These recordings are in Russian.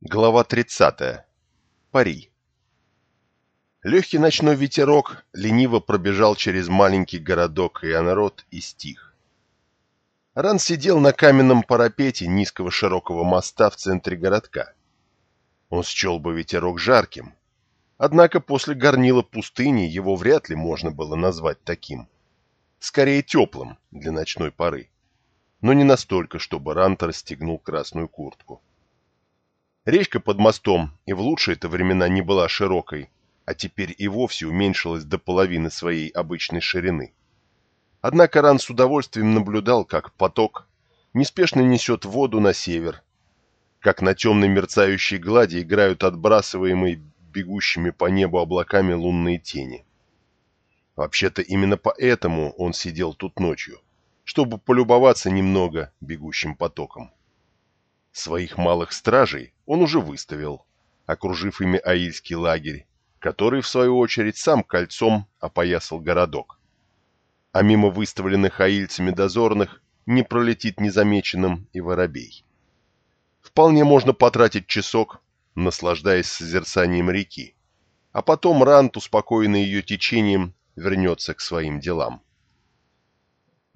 Глава 30. Пари. Легкий ночной ветерок лениво пробежал через маленький городок Ионрод и стих. Ран сидел на каменном парапете низкого широкого моста в центре городка. Он счел бы ветерок жарким, однако после горнила пустыни его вряд ли можно было назвать таким. Скорее теплым для ночной поры, но не настолько, чтобы Рант расстегнул красную куртку. Речка под мостом и в лучшие-то времена не была широкой, а теперь и вовсе уменьшилась до половины своей обычной ширины. Однако Ран с удовольствием наблюдал, как поток неспешно несет воду на север, как на темной мерцающей глади играют отбрасываемые бегущими по небу облаками лунные тени. Вообще-то именно поэтому он сидел тут ночью, чтобы полюбоваться немного бегущим потоком. Своих малых стражей он уже выставил, окружив ими аильский лагерь, который, в свою очередь, сам кольцом опоясал городок. А мимо выставленных аильцами дозорных не пролетит незамеченным и воробей. Вполне можно потратить часок, наслаждаясь созерцанием реки, а потом Рант, успокоенный ее течением, вернется к своим делам.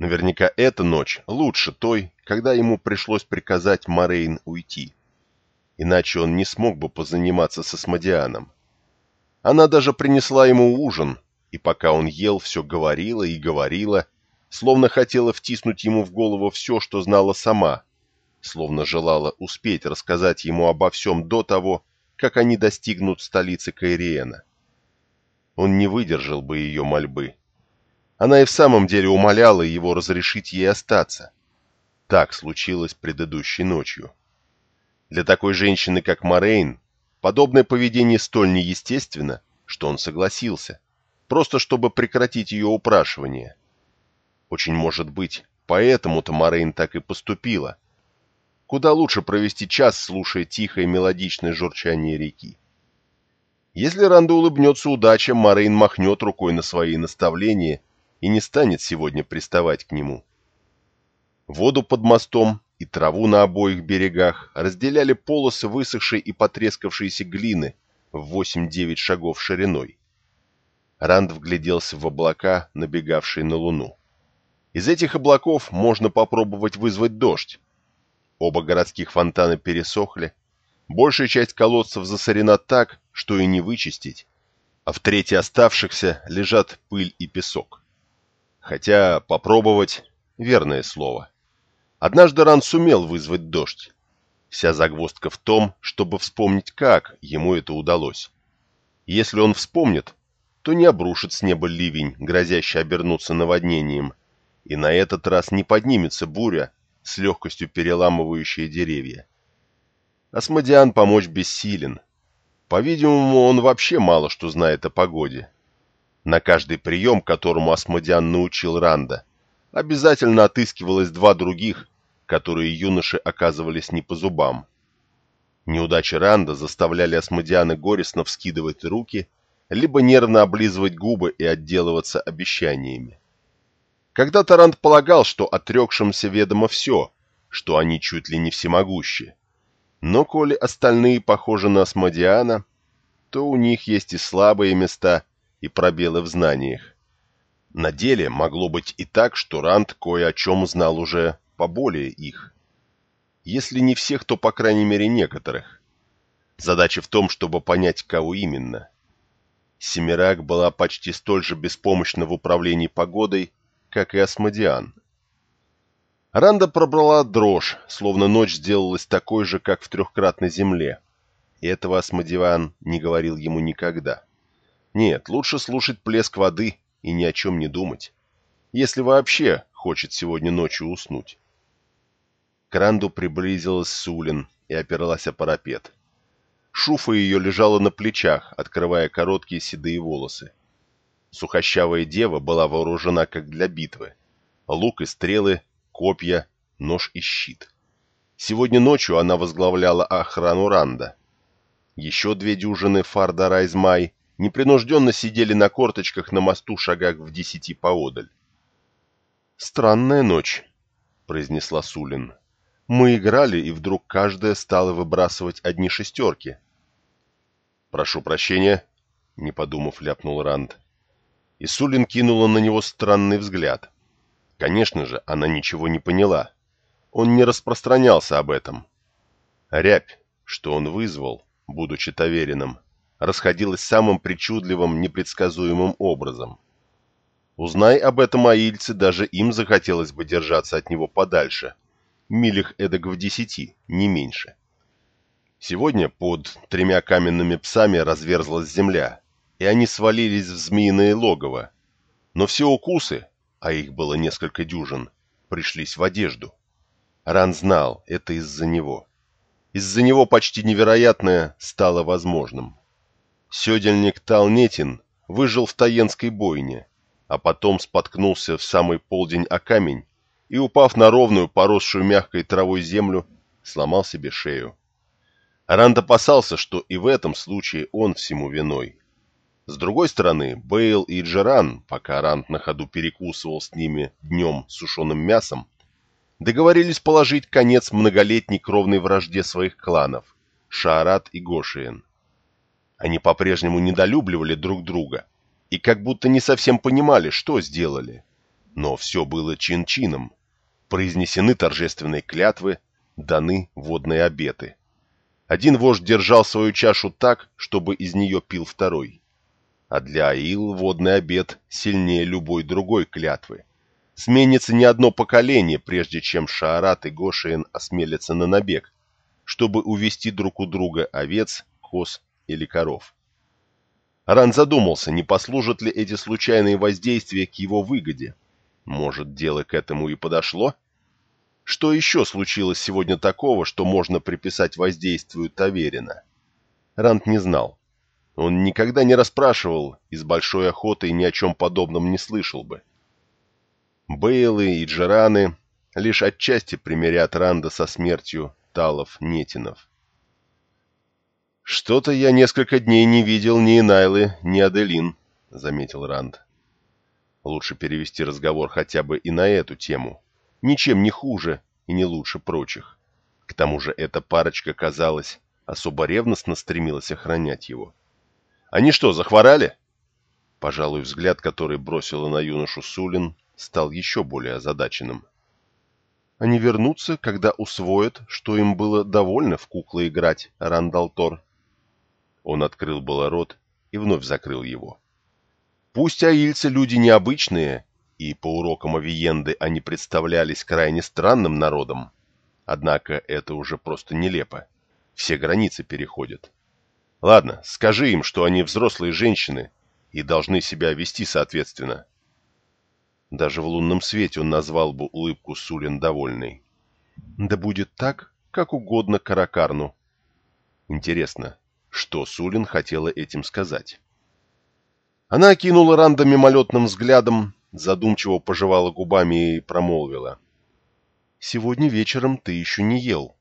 Наверняка эта ночь лучше той, когда ему пришлось приказать Морейн уйти. Иначе он не смог бы позаниматься со Смодианом. Она даже принесла ему ужин, и пока он ел, все говорила и говорила, словно хотела втиснуть ему в голову все, что знала сама, словно желала успеть рассказать ему обо всем до того, как они достигнут столицы Кайриена. Он не выдержал бы ее мольбы. Она и в самом деле умоляла его разрешить ей остаться. Так случилось предыдущей ночью. Для такой женщины, как Морейн, подобное поведение столь неестественно, что он согласился, просто чтобы прекратить ее упрашивание. Очень может быть, поэтому-то Морейн так и поступила. Куда лучше провести час, слушая тихое мелодичное журчание реки. Если Ранду улыбнется удача, Морейн махнет рукой на свои наставления – и не станет сегодня приставать к нему. Воду под мостом и траву на обоих берегах разделяли полосы высохшей и потрескавшейся глины в 8-9 шагов шириной. Ранд вгляделся в облака, набегавшие на луну. Из этих облаков можно попробовать вызвать дождь. Оба городских фонтана пересохли, большая часть колодцев засорена так, что и не вычистить, а в трети оставшихся лежат пыль и песок. Хотя попробовать — верное слово. Однажды Ран сумел вызвать дождь. Вся загвоздка в том, чтобы вспомнить, как ему это удалось. Если он вспомнит, то не обрушит с неба ливень, грозящий обернуться наводнением, и на этот раз не поднимется буря, с легкостью переламывающая деревья. Асмодиан помочь бессилен. По-видимому, он вообще мало что знает о погоде. На каждый прием, которому Асмодиан научил Ранда, обязательно отыскивалось два других, которые юноши оказывались не по зубам. Неудачи Ранда заставляли Асмодиана горестно вскидывать руки, либо нервно облизывать губы и отделываться обещаниями. Когда-то Ранд полагал, что отрекшимся ведомо все, что они чуть ли не всемогущи. Но коли остальные похожи на Асмодиана, то у них есть и слабые места, и пробелы в знаниях. На деле могло быть и так, что Ранд кое о чем знал уже поболее их. Если не всех, то по крайней мере некоторых. Задача в том, чтобы понять, кого именно. Семирак была почти столь же беспомощна в управлении погодой, как и Асмодиан. Ранда пробрала дрожь, словно ночь сделалась такой же, как в трехкратной земле. И этого Асмодиан не говорил ему никогда. Нет, лучше слушать плеск воды и ни о чем не думать. Если вообще хочет сегодня ночью уснуть. К Ранду приблизилась Сулин и опиралась о парапет. Шуфа ее лежала на плечах, открывая короткие седые волосы. Сухощавая дева была вооружена как для битвы. Лук и стрелы, копья, нож и щит. Сегодня ночью она возглавляла охрану Ранда. Еще две дюжины Фарда Райзмай непринужденно сидели на корточках на мосту шагах в десяти поодаль. «Странная ночь», — произнесла Сулин. Мы играли, и вдруг каждая стала выбрасывать одни шестерки. «Прошу прощения», — не подумав, ляпнул Ранд. И Сулин кинула на него странный взгляд. Конечно же, она ничего не поняла. Он не распространялся об этом. Рябь, что он вызвал, будучи таверином, расходилась самым причудливым, непредсказуемым образом. Узнай об этом аильцы, даже им захотелось бы держаться от него подальше, милях эдак в десяти, не меньше. Сегодня под тремя каменными псами разверзлась земля, и они свалились в змеиное логово. Но все укусы, а их было несколько дюжин, пришлись в одежду. Ран знал, это из-за него. Из-за него почти невероятное стало возможным. Седельник Талнетин выжил в Таенской бойне, а потом споткнулся в самый полдень о камень и, упав на ровную, поросшую мягкой травой землю, сломал себе шею. Ранд опасался, что и в этом случае он всему виной. С другой стороны, Бейл и Джеран, пока Ранд на ходу перекусывал с ними днем сушеным мясом, договорились положить конец многолетней кровной вражде своих кланов – Шаарат и Гошиен. Они по-прежнему недолюбливали друг друга и как будто не совсем понимали, что сделали. Но все было чин-чином. Произнесены торжественные клятвы, даны водные обеты. Один вождь держал свою чашу так, чтобы из нее пил второй. А для Аил водный обет сильнее любой другой клятвы. Сменится не одно поколение, прежде чем Шаарат и Гошиен осмелятся на набег, чтобы увести друг у друга овец, коз или коров. Ран задумался, не послужат ли эти случайные воздействия к его выгоде. Может, дело к этому и подошло? Что еще случилось сегодня такого, что можно приписать воздействию Таверина? Рант не знал. Он никогда не расспрашивал и с большой охотой ни о чем подобном не слышал бы. Бейлы и Джераны лишь отчасти примирят Ранда со смертью Талов-Нетинов. «Что-то я несколько дней не видел ни Найлы, ни Аделин», — заметил Ранд. Лучше перевести разговор хотя бы и на эту тему ничем не хуже и не лучше прочих. К тому же эта парочка, казалось, особо ревностно стремилась охранять его. «Они что, захворали?» Пожалуй, взгляд, который бросила на юношу Сулин, стал еще более озадаченным. «Они вернутся, когда усвоят, что им было довольно в куклы играть, Рандалтор». Он открыл было рот и вновь закрыл его. «Пусть аильцы люди необычные и по урокам Авиенды они представлялись крайне странным народом. Однако это уже просто нелепо. Все границы переходят. Ладно, скажи им, что они взрослые женщины и должны себя вести соответственно. Даже в лунном свете он назвал бы улыбку Сулин довольной. Да будет так, как угодно Каракарну. Интересно, что Сулин хотела этим сказать? Она окинула Ранда мимолетным взглядом, задумчиво пожевала губами и промолвила. «Сегодня вечером ты еще не ел.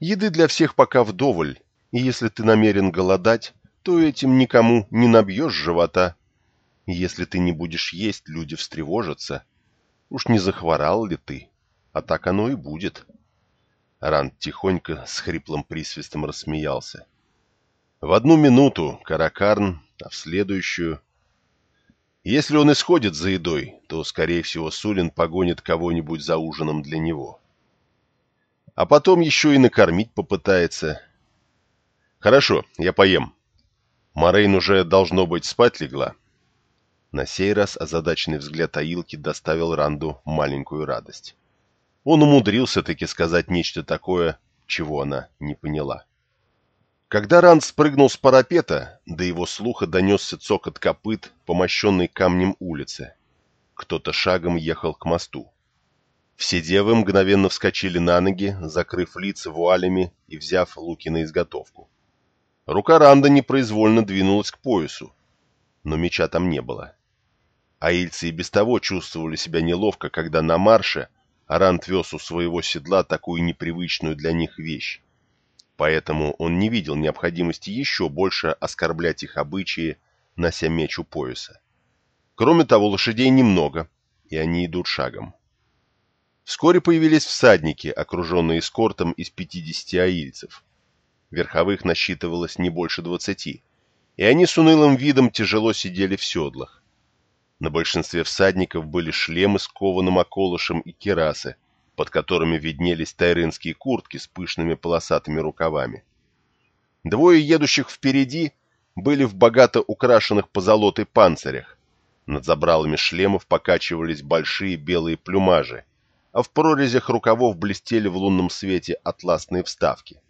Еды для всех пока вдоволь, и если ты намерен голодать, то этим никому не набьешь живота. Если ты не будешь есть, люди встревожатся. Уж не захворал ли ты? А так оно и будет». Ранд тихонько с хриплым присвистом рассмеялся. В одну минуту Каракарн, а в следующую если он исходит за едой, то, скорее всего, Сулин погонит кого-нибудь за ужином для него. А потом еще и накормить попытается. Хорошо, я поем. Морейн уже, должно быть, спать легла. На сей раз озадаченный взгляд Аилки доставил Ранду маленькую радость. Он умудрился таки сказать нечто такое, чего она не поняла. Когда Ранд спрыгнул с парапета, до его слуха донесся цокот копыт, помощенный камнем улицы. Кто-то шагом ехал к мосту. Все девы мгновенно вскочили на ноги, закрыв лица вуалями и взяв луки на изготовку. Рука Ранда непроизвольно двинулась к поясу, но меча там не было. Аильцы и без того чувствовали себя неловко, когда на марше Аранд вез у своего седла такую непривычную для них вещь поэтому он не видел необходимости еще больше оскорблять их обычаи, нося меч у пояса. Кроме того, лошадей немного, и они идут шагом. Вскоре появились всадники, окруженные эскортом из 50 аильцев. Верховых насчитывалось не больше 20, и они с унылым видом тяжело сидели в седлах. На большинстве всадников были шлемы с кованым околышем и керасы, под которыми виднелись тайрынские куртки с пышными полосатыми рукавами. Двое едущих впереди были в богато украшенных позолотой панцирях. Над забралами шлемов покачивались большие белые плюмажи, а в прорезях рукавов блестели в лунном свете атласные вставки.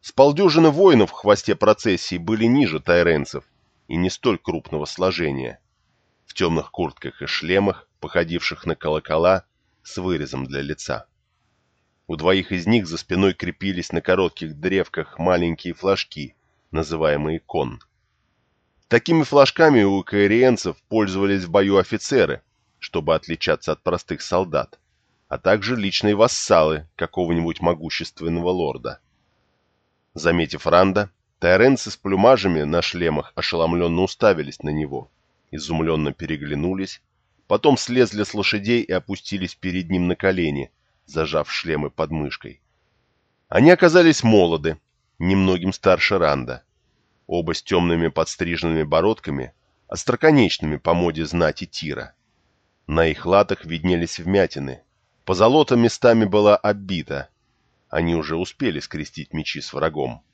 С полдюжины воинов в хвосте процессии были ниже тайренцев и не столь крупного сложения. В темных куртках и шлемах, походивших на колокола, с вырезом для лица. У двоих из них за спиной крепились на коротких древках маленькие флажки, называемые кон. Такими флажками у каэриенцев пользовались в бою офицеры, чтобы отличаться от простых солдат а также личные вассалы какого-нибудь могущественного лорда. Заметив Ранда, тайренцы с плюмажами на шлемах ошеломленно уставились на него, изумленно переглянулись, потом слезли с лошадей и опустились перед ним на колени, зажав шлемы под мышкой. Они оказались молоды, немногим старше Ранда, оба с темными подстриженными бородками, остроконечными по моде знати Тира. На их латах виднелись вмятины, Позолота местами была оббита. Они уже успели скрестить мечи с врагом.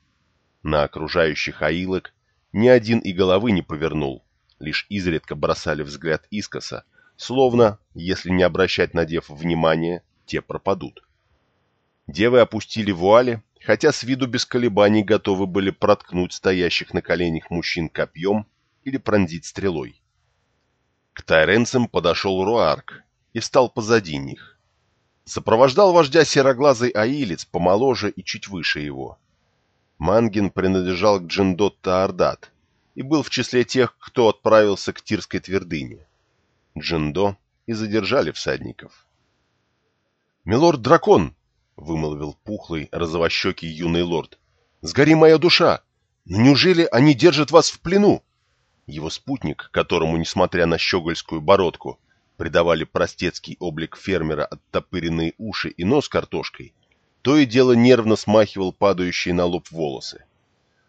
На окружающих аилок ни один и головы не повернул, лишь изредка бросали взгляд искоса, словно, если не обращать на дев внимания, те пропадут. Девы опустили вуали, хотя с виду без колебаний готовы были проткнуть стоящих на коленях мужчин копьем или пронзить стрелой. К тайренцам подошел Руарк и стал позади них. Сопровождал вождя сероглазый аилец, помоложе и чуть выше его. Мангин принадлежал к Джиндот Таордат и был в числе тех, кто отправился к Тирской твердыне. Джиндо и задержали всадников. «Милорд-дракон!» — вымолвил пухлый, розовощекий юный лорд. «Сгори моя душа! Но неужели они держат вас в плену?» Его спутник, которому, несмотря на щегольскую бородку, придавали простецкий облик фермера оттопыренные уши и нос картошкой, то и дело нервно смахивал падающие на лоб волосы.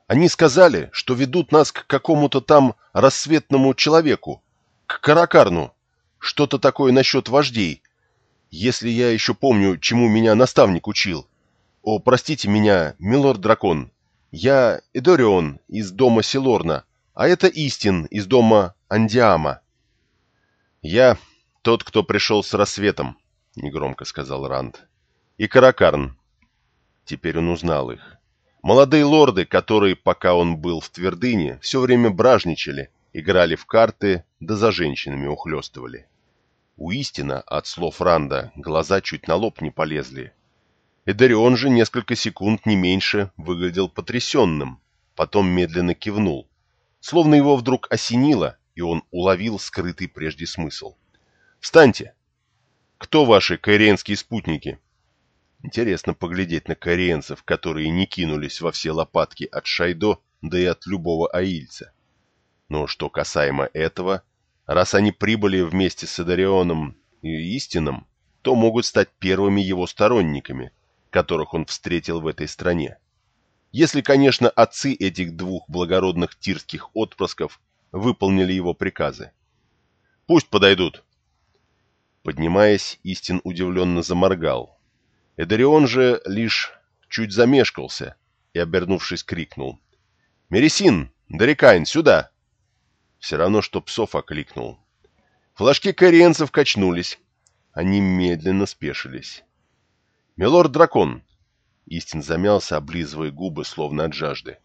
Они сказали, что ведут нас к какому-то там рассветному человеку, к Каракарну, что-то такое насчет вождей, если я еще помню, чему меня наставник учил. О, простите меня, милорд-дракон, я Эдорион из дома Силорна, а это Истин из дома Андиама. Я «Тот, кто пришел с рассветом», — негромко сказал Ранд. «И Каракарн». Теперь он узнал их. Молодые лорды, которые, пока он был в твердыне, все время бражничали, играли в карты, да за женщинами ухлёстывали. У истина, от слов Ранда, глаза чуть на лоб не полезли. Эдарион же несколько секунд не меньше выглядел потрясенным, потом медленно кивнул, словно его вдруг осенило, и он уловил скрытый прежде смысл. Встаньте! Кто ваши каиренские спутники? Интересно поглядеть на каиренцев, которые не кинулись во все лопатки от Шайдо, да и от любого аильца. Но что касаемо этого, раз они прибыли вместе с Эдарионом и Истином, то могут стать первыми его сторонниками, которых он встретил в этой стране. Если, конечно, отцы этих двух благородных тирских отпрысков выполнили его приказы. «Пусть подойдут», Поднимаясь, Истин удивленно заморгал. Эдарион же лишь чуть замешкался и, обернувшись, крикнул. «Мересин! Дарикайн, сюда!» Все равно, что псов окликнул. Флажки кориенцев качнулись. Они медленно спешились. «Милорд-дракон!» Истин замялся, облизывая губы, словно от жажды.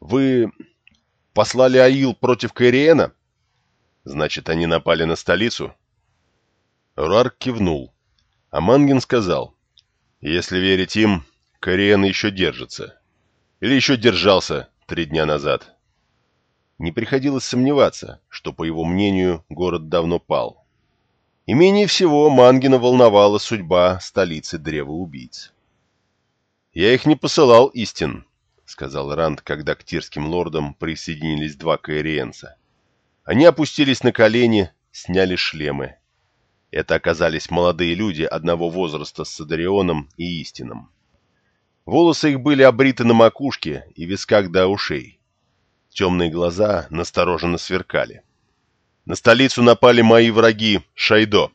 «Вы послали Аил против Каириена?» «Значит, они напали на столицу?» Рарк кивнул. А Мангин сказал, «Если верить им, Кориен еще держится. Или еще держался три дня назад». Не приходилось сомневаться, что, по его мнению, город давно пал. И менее всего Мангина волновала судьба столицы Древа Убийц. «Я их не посылал, истин», — сказал Ранд, когда к тирским лордам присоединились два каэриенца. Они опустились на колени, сняли шлемы Это оказались молодые люди одного возраста с Садарионом и Истином. Волосы их были обриты на макушке и висках до ушей. Темные глаза настороженно сверкали. На столицу напали мои враги Шайдо.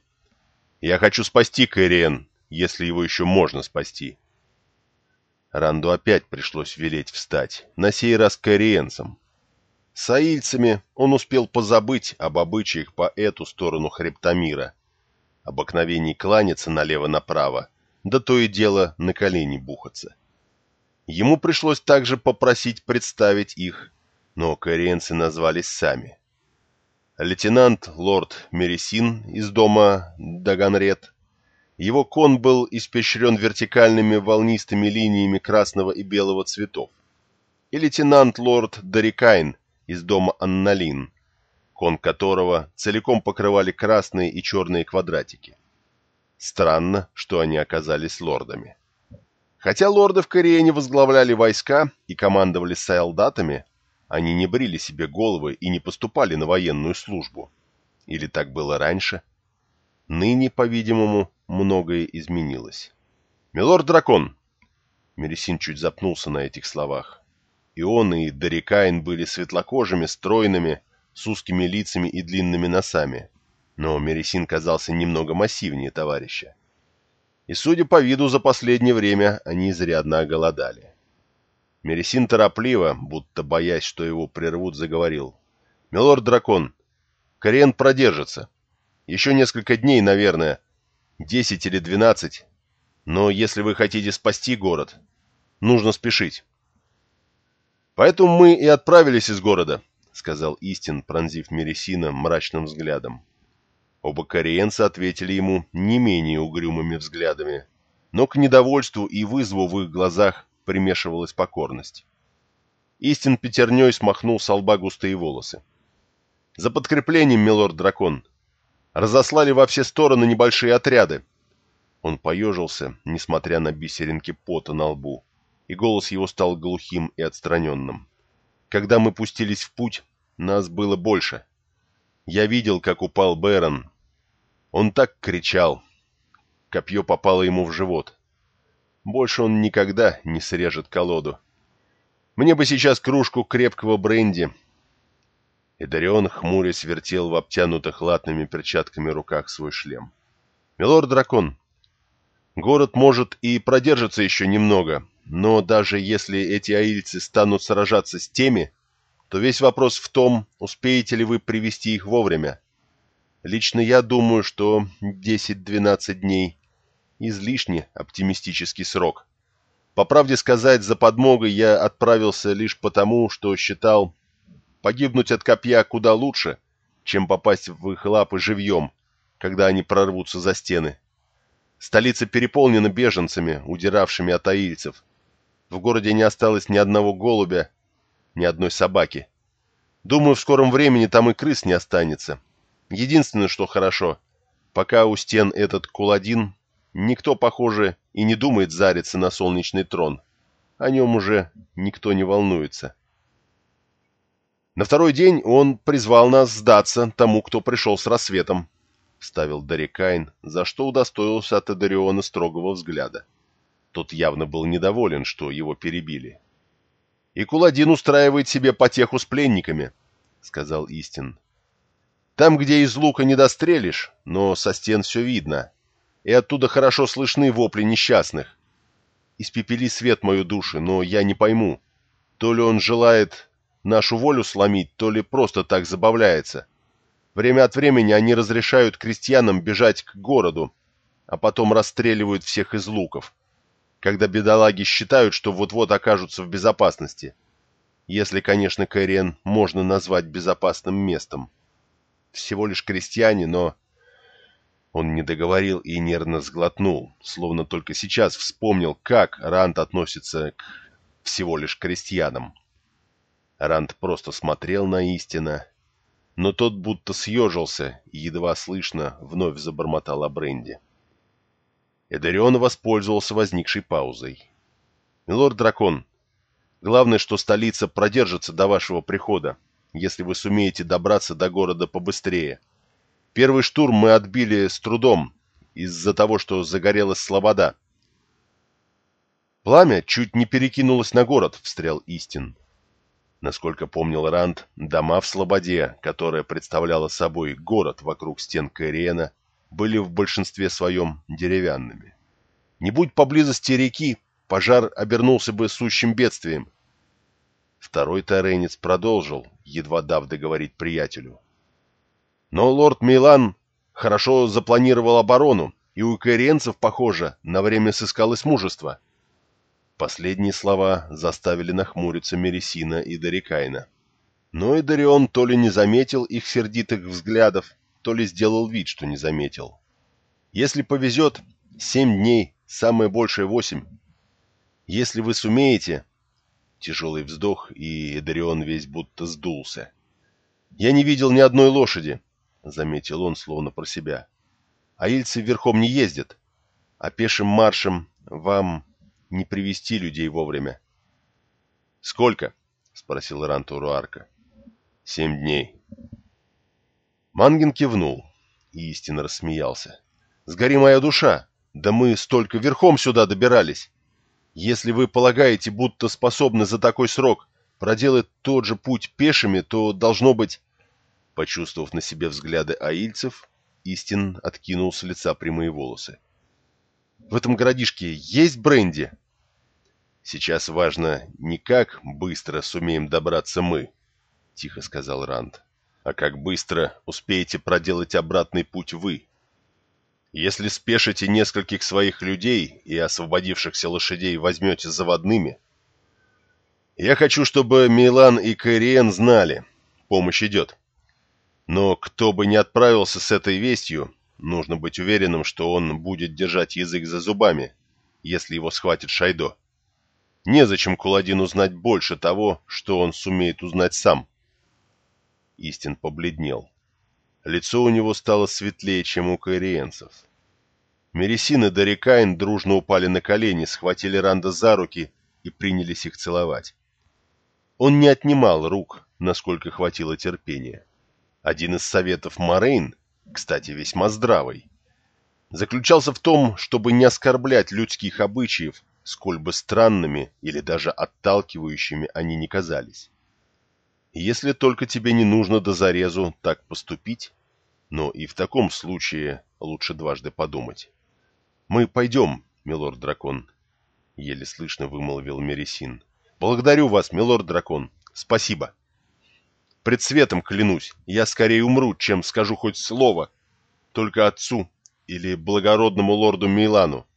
Я хочу спасти Кэриэн, если его еще можно спасти. Ранду опять пришлось велеть встать, на сей раз кэриенцам. С аильцами он успел позабыть об обычаях по эту сторону хребта мира, обыкновении кланяться налево-направо, да то и дело на колени бухаться. Ему пришлось также попросить представить их, но кориенцы назвались сами. Лейтенант лорд Мересин из дома Даганрет. Его кон был испещрен вертикальными волнистыми линиями красного и белого цветов. И лейтенант лорд Дарикайн из дома Анналин, кон которого целиком покрывали красные и черные квадратики. Странно, что они оказались лордами. Хотя лорды в Корее возглавляли войска и командовали солдатами, они не брили себе головы и не поступали на военную службу. Или так было раньше? Ныне, по-видимому, многое изменилось. «Милорд-дракон!» Мересин чуть запнулся на этих словах. И он, и Дарикайн были светлокожими, стройными, с узкими лицами и длинными носами. Но Мересин казался немного массивнее товарища. И, судя по виду, за последнее время они изрядно оголодали. Мересин торопливо, будто боясь, что его прервут, заговорил. «Милорд-дракон, Кориен продержится. Еще несколько дней, наверное. Десять или двенадцать. Но если вы хотите спасти город, нужно спешить. «Поэтому мы и отправились из города», — сказал Истин, пронзив Мересина мрачным взглядом. Оба кореенца ответили ему не менее угрюмыми взглядами, но к недовольству и вызову в их глазах примешивалась покорность. Истин пятерней смахнул с лба густые волосы. «За подкреплением, милорд-дракон! Разослали во все стороны небольшие отряды!» Он поежился, несмотря на бисеринки пота на лбу и голос его стал глухим и отстраненным. Когда мы пустились в путь, нас было больше. Я видел, как упал Бэрон. Он так кричал. Копье попало ему в живот. Больше он никогда не срежет колоду. Мне бы сейчас кружку крепкого бренди. Эдарион, хмурясь, вертел в обтянутых латными перчатками руках свой шлем. «Милорд-дракон, город может и продержится еще немного, но даже если эти аильцы станут сражаться с теми, то весь вопрос в том, успеете ли вы привести их вовремя. Лично я думаю, что 10-12 дней – излишне оптимистический срок. По правде сказать, за подмогой я отправился лишь потому, что считал погибнуть от копья куда лучше, чем попасть в их лапы живьем, когда они прорвутся за стены. Столица переполнена беженцами, удиравшими от аильцев, в городе не осталось ни одного голубя, ни одной собаки. Думаю, в скором времени там и крыс не останется. Единственное, что хорошо, пока у стен этот куладин, никто, похоже, и не думает зариться на солнечный трон. О нем уже никто не волнуется. На второй день он призвал нас сдаться тому, кто пришел с рассветом, — вставил Дарикайн, за что удостоился от Эдариона строгого взгляда. Тот явно был недоволен, что его перебили. «И Куладин устраивает себе потеху с пленниками», — сказал Истин. «Там, где из лука не дострелишь, но со стен все видно, и оттуда хорошо слышны вопли несчастных. Испепели свет мою душу, но я не пойму, то ли он желает нашу волю сломить, то ли просто так забавляется. Время от времени они разрешают крестьянам бежать к городу, а потом расстреливают всех из луков когда бедолаги считают, что вот-вот окажутся в безопасности. Если, конечно, Кэриэн можно назвать безопасным местом. Всего лишь крестьяне, но... Он не договорил и нервно сглотнул, словно только сейчас вспомнил, как Ранд относится к всего лишь крестьянам. Ранд просто смотрел на истина, но тот будто съежился и едва слышно вновь забормотал о Бренде. Эдерион воспользовался возникшей паузой. «Милорд-дракон, главное, что столица продержится до вашего прихода, если вы сумеете добраться до города побыстрее. Первый штурм мы отбили с трудом, из-за того, что загорелась слобода. Пламя чуть не перекинулось на город, встрял Истин. Насколько помнил Ранд, дома в Слободе, которая представляла собой город вокруг стен Кэриена, были в большинстве своем деревянными. Не будь поблизости реки, пожар обернулся бы сущим бедствием. Второй таренец продолжил, едва дав договорить приятелю. Но лорд Милан хорошо запланировал оборону, и у каиренцев, похоже, на время сыскалось мужество. Последние слова заставили нахмуриться Мересина и Дарикайна. Но и Дарион то ли не заметил их сердитых взглядов, то ли сделал вид, что не заметил. Если повезет, семь дней, самое большее восемь. Если вы сумеете... Тяжелый вздох, и Эдарион весь будто сдулся. «Я не видел ни одной лошади», — заметил он, словно про себя. «Аильцы верхом не ездят, а пешим маршем вам не привести людей вовремя». «Сколько?» — спросил Ранту Руарка. «Семь дней». Мангин кивнул и истинно рассмеялся. «Сгори моя душа! Да мы столько верхом сюда добирались! Если вы полагаете, будто способны за такой срок проделать тот же путь пешими, то должно быть...» Почувствовав на себе взгляды аильцев, Истин откинул с лица прямые волосы. «В этом городишке есть бренди?» «Сейчас важно не как быстро сумеем добраться мы», — тихо сказал Ранд, «а как быстро успеете проделать обратный путь вы. Если спешите нескольких своих людей и освободившихся лошадей возьмете заводными, я хочу, чтобы Милан и Кайриен знали, помощь идет. Но кто бы ни отправился с этой вестью, нужно быть уверенным, что он будет держать язык за зубами, если его схватит Шайдо. Незачем Куладину знать больше того, что он сумеет узнать сам. Истин побледнел. Лицо у него стало светлее, чем у каириенцев. Мересин и Дарикайн дружно упали на колени, схватили Ранда за руки и принялись их целовать. Он не отнимал рук, насколько хватило терпения. Один из советов Морейн, кстати, весьма здравый, заключался в том, чтобы не оскорблять людских обычаев, сколь бы странными или даже отталкивающими они ни казались. Если только тебе не нужно до зарезу так поступить, но и в таком случае лучше дважды подумать. «Мы пойдем, милорд-дракон», — еле слышно вымолвил Мересин. «Благодарю вас, милорд-дракон. Спасибо. Пред светом клянусь, я скорее умру, чем скажу хоть слово, только отцу или благородному лорду Милану».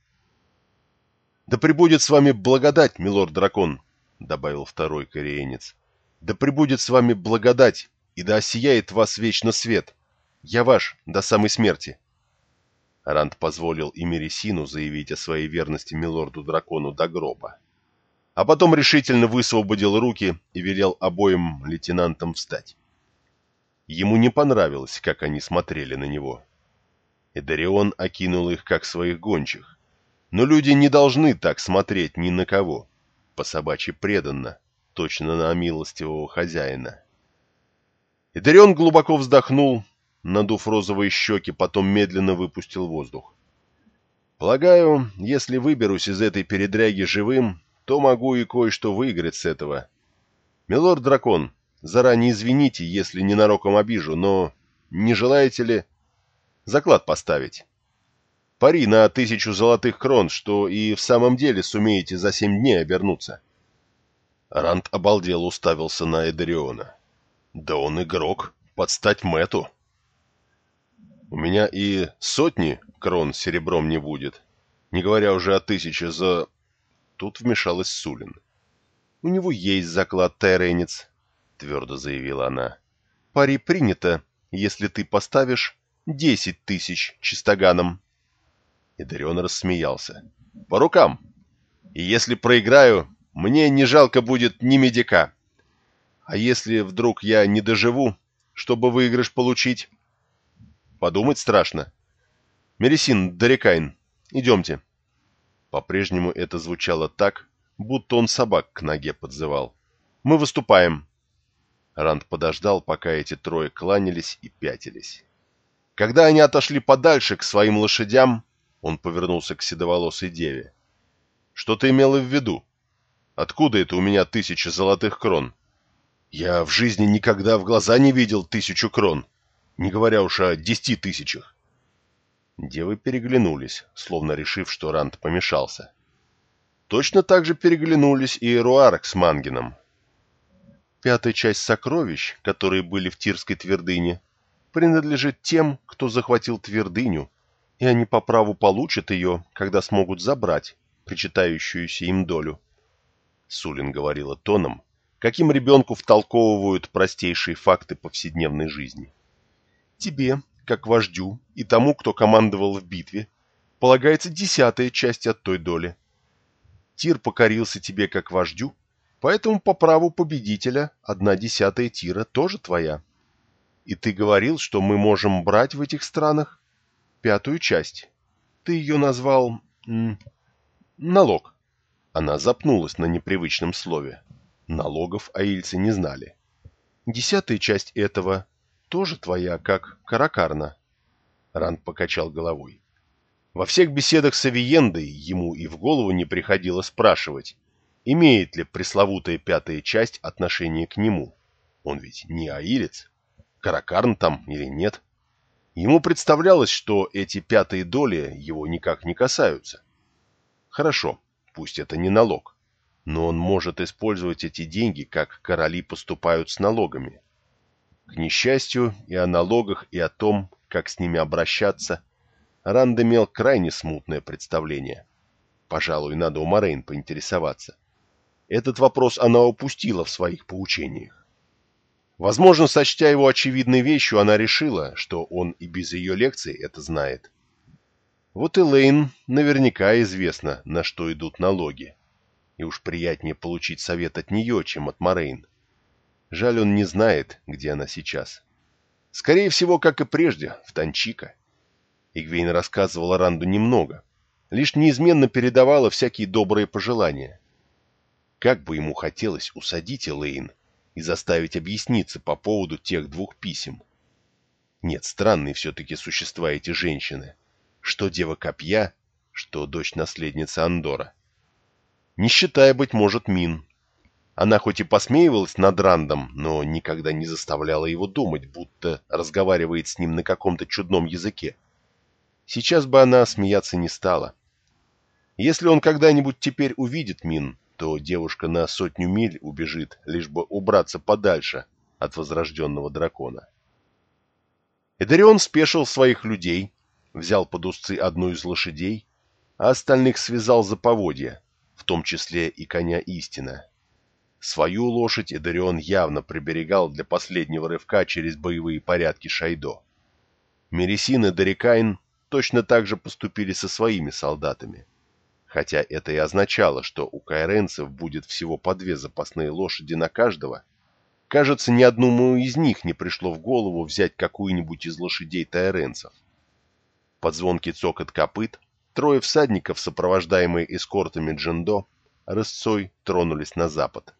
«Да пребудет с вами благодать, милорд-дракон», — добавил второй кореенец. «Да пребудет с вами благодать, и да осияет вас вечно свет. Я ваш до самой смерти». Ранд позволил и Мересину заявить о своей верности милорду-дракону до гроба. А потом решительно высвободил руки и велел обоим лейтенантам встать. Ему не понравилось, как они смотрели на него. Эдарион окинул их как своих гончих. Но люди не должны так смотреть ни на кого. По собачьи преданно, точно на милостивого хозяина. Эдарион глубоко вздохнул надув розовые щеки, потом медленно выпустил воздух. «Полагаю, если выберусь из этой передряги живым, то могу и кое-что выиграть с этого. Милорд-дракон, заранее извините, если ненароком обижу, но не желаете ли заклад поставить? Пари на тысячу золотых крон, что и в самом деле сумеете за семь дней обернуться». Ранд обалдел уставился на Эдериона. «Да он игрок, подстать Мэту!» У меня и сотни крон серебром не будет, не говоря уже о тысяче за... Тут вмешалась Сулин. «У него есть заклад, Тайренец», — твердо заявила она. «Пари принято, если ты поставишь десять тысяч чистоганом». И Дарион рассмеялся. «По рукам! И если проиграю, мне не жалко будет ни медика. А если вдруг я не доживу, чтобы выигрыш получить, Подумать страшно. Мересин, Дарикайн, идемте. По-прежнему это звучало так, будто он собак к ноге подзывал. Мы выступаем. Ранд подождал, пока эти трое кланялись и пятились. Когда они отошли подальше к своим лошадям, он повернулся к седоволосой деве. «Что ты имела в виду? Откуда это у меня тысяча золотых крон? Я в жизни никогда в глаза не видел тысячу крон, не говоря уж о десяти тысячах». Девы переглянулись, словно решив, что Ранд помешался. Точно так же переглянулись и Руарк с Мангином. Пятая часть сокровищ, которые были в Тирской твердыне, принадлежит тем, кто захватил твердыню, и они по праву получат ее, когда смогут забрать причитающуюся им долю. Сулин говорила тоном, каким ребенку втолковывают простейшие факты повседневной жизни. Тебе, как вождю, и тому, кто командовал в битве, полагается десятая часть от той доли. Тир покорился тебе как вождю, поэтому по праву победителя одна десятая тира тоже твоя. И ты говорил, что мы можем брать в этих странах пятую часть. Ты ее назвал... налог. Она запнулась на непривычном слове. Налогов аильцы не знали. Десятая часть этого тоже твоя, как Каракарна. Ранд покачал головой. Во всех беседах с Авиендой ему и в голову не приходило спрашивать, имеет ли пресловутая пятая часть отношение к нему. Он ведь не аилец. Каракарн там или нет. Ему представлялось, что эти пятые доли его никак не касаются. Хорошо, пусть это не налог, но он может использовать эти деньги, как короли поступают с налогами. К несчастью, и о налогах, и о том, как с ними обращаться, Ранд имел крайне смутное представление. Пожалуй, надо у Морейн поинтересоваться. Этот вопрос она упустила в своих поучениях. Возможно, сочтя его очевидной вещью, она решила, что он и без ее лекций это знает. Вот и Лейн наверняка известно, на что идут налоги. И уж приятнее получить совет от нее, чем от Морейн. Жаль, он не знает, где она сейчас. Скорее всего, как и прежде, в Танчика. Игвейн рассказывала Ранду немного, лишь неизменно передавала всякие добрые пожелания. Как бы ему хотелось усадить Элейн и заставить объясниться по поводу тех двух писем. Нет, странные все-таки существа эти женщины. Что дева копья, что дочь-наследница Андора. Не считая, быть может, Мин. Она хоть и посмеивалась над Рандом, но никогда не заставляла его думать, будто разговаривает с ним на каком-то чудном языке. Сейчас бы она смеяться не стала. Если он когда-нибудь теперь увидит Мин, то девушка на сотню миль убежит, лишь бы убраться подальше от возрожденного дракона. Эдарион спешил своих людей, взял под узцы одну из лошадей, а остальных связал за поводья, в том числе и коня истина. Свою лошадь Эдарион явно приберегал для последнего рывка через боевые порядки Шайдо. Мересин и Дарикайн точно так же поступили со своими солдатами хотя это и означало, что у кайренцев будет всего по две запасные лошади на каждого, кажется, ни одному из них не пришло в голову взять какую-нибудь из лошадей тайренцев. Под звонкий цокот копыт трое всадников, сопровождаемые эскортами Джендо, рысцой тронулись на запад.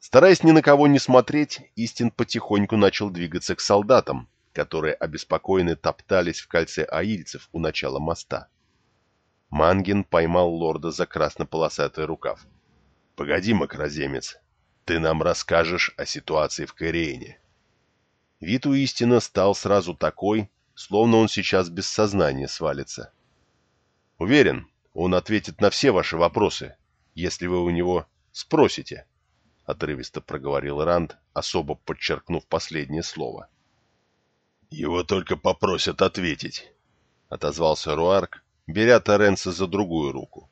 Стараясь ни на кого не смотреть, Истин потихоньку начал двигаться к солдатам, которые обеспокоенно топтались в кольце аильцев у начала моста. Мангин поймал лорда за краснополосатый рукав. — Погоди, макроземец, ты нам расскажешь о ситуации в Корене. Вид у истина стал сразу такой, словно он сейчас без сознания свалится. — Уверен, он ответит на все ваши вопросы, если вы у него спросите, — отрывисто проговорил Ранд, особо подчеркнув последнее слово. — Его только попросят ответить, — отозвался Руарк, беря Торренса за другую руку.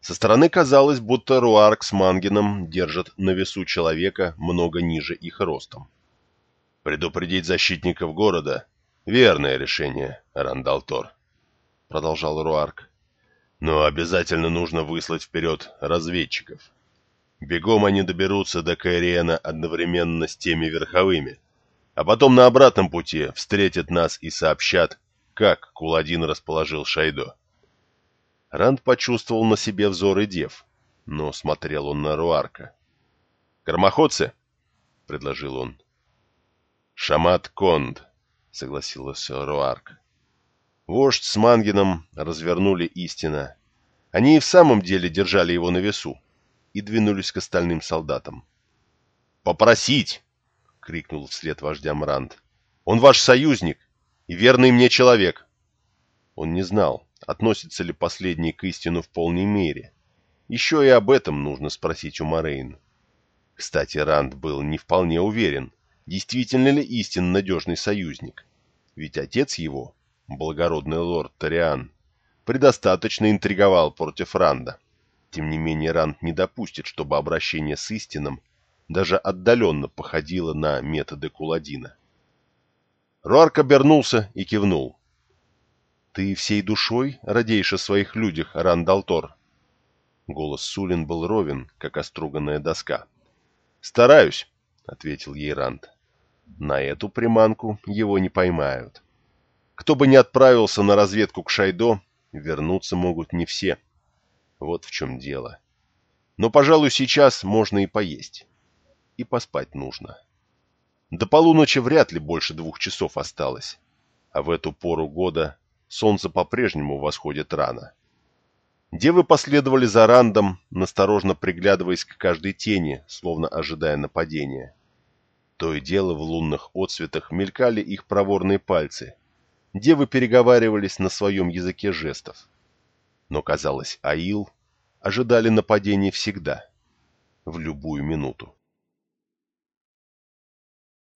Со стороны казалось, будто Руарк с Мангином держат на весу человека много ниже их ростом. «Предупредить защитников города — верное решение, Рандалтор», — продолжал Руарк. «Но обязательно нужно выслать вперед разведчиков. Бегом они доберутся до Кайриена одновременно с теми верховыми, а потом на обратном пути встретят нас и сообщат, как Куладин расположил Шайдо. Ранд почувствовал на себе взоры дев, но смотрел он на Руарка. «Громоходцы!» — предложил он. «Шамат Конд», — согласился Руарк. Вождь с Мангином развернули истина. Они и в самом деле держали его на весу и двинулись к остальным солдатам. «Попросить!» — крикнул вслед вождям Ранд. «Он ваш союзник и верный мне человек!» Он не знал, относится ли последний к истину в полной мере. Еще и об этом нужно спросить у Морейн. Кстати, Ранд был не вполне уверен, действительно ли истин надежный союзник. Ведь отец его, благородный лорд Ториан, предостаточно интриговал против Ранда. Тем не менее, Ранд не допустит, чтобы обращение с истином даже отдаленно походило на методы Куладина. Руарк обернулся и кивнул. «Ты всей душой радеешь о своих людях, Рандалтор?» Голос Сулин был ровен, как оструганная доска. «Стараюсь», — ответил ей Ранд. «На эту приманку его не поймают. Кто бы ни отправился на разведку к Шайдо, вернуться могут не все. Вот в чем дело. Но, пожалуй, сейчас можно и поесть. И поспать нужно. До полуночи вряд ли больше двух часов осталось. А в эту пору года солнце по-прежнему восходит рано. Девы последовали за Рандом, насторожно приглядываясь к каждой тени, словно ожидая нападения. То и дело в лунных отсветах мелькали их проворные пальцы. Девы переговаривались на своем языке жестов. Но, казалось, Аил ожидали нападений всегда, в любую минуту.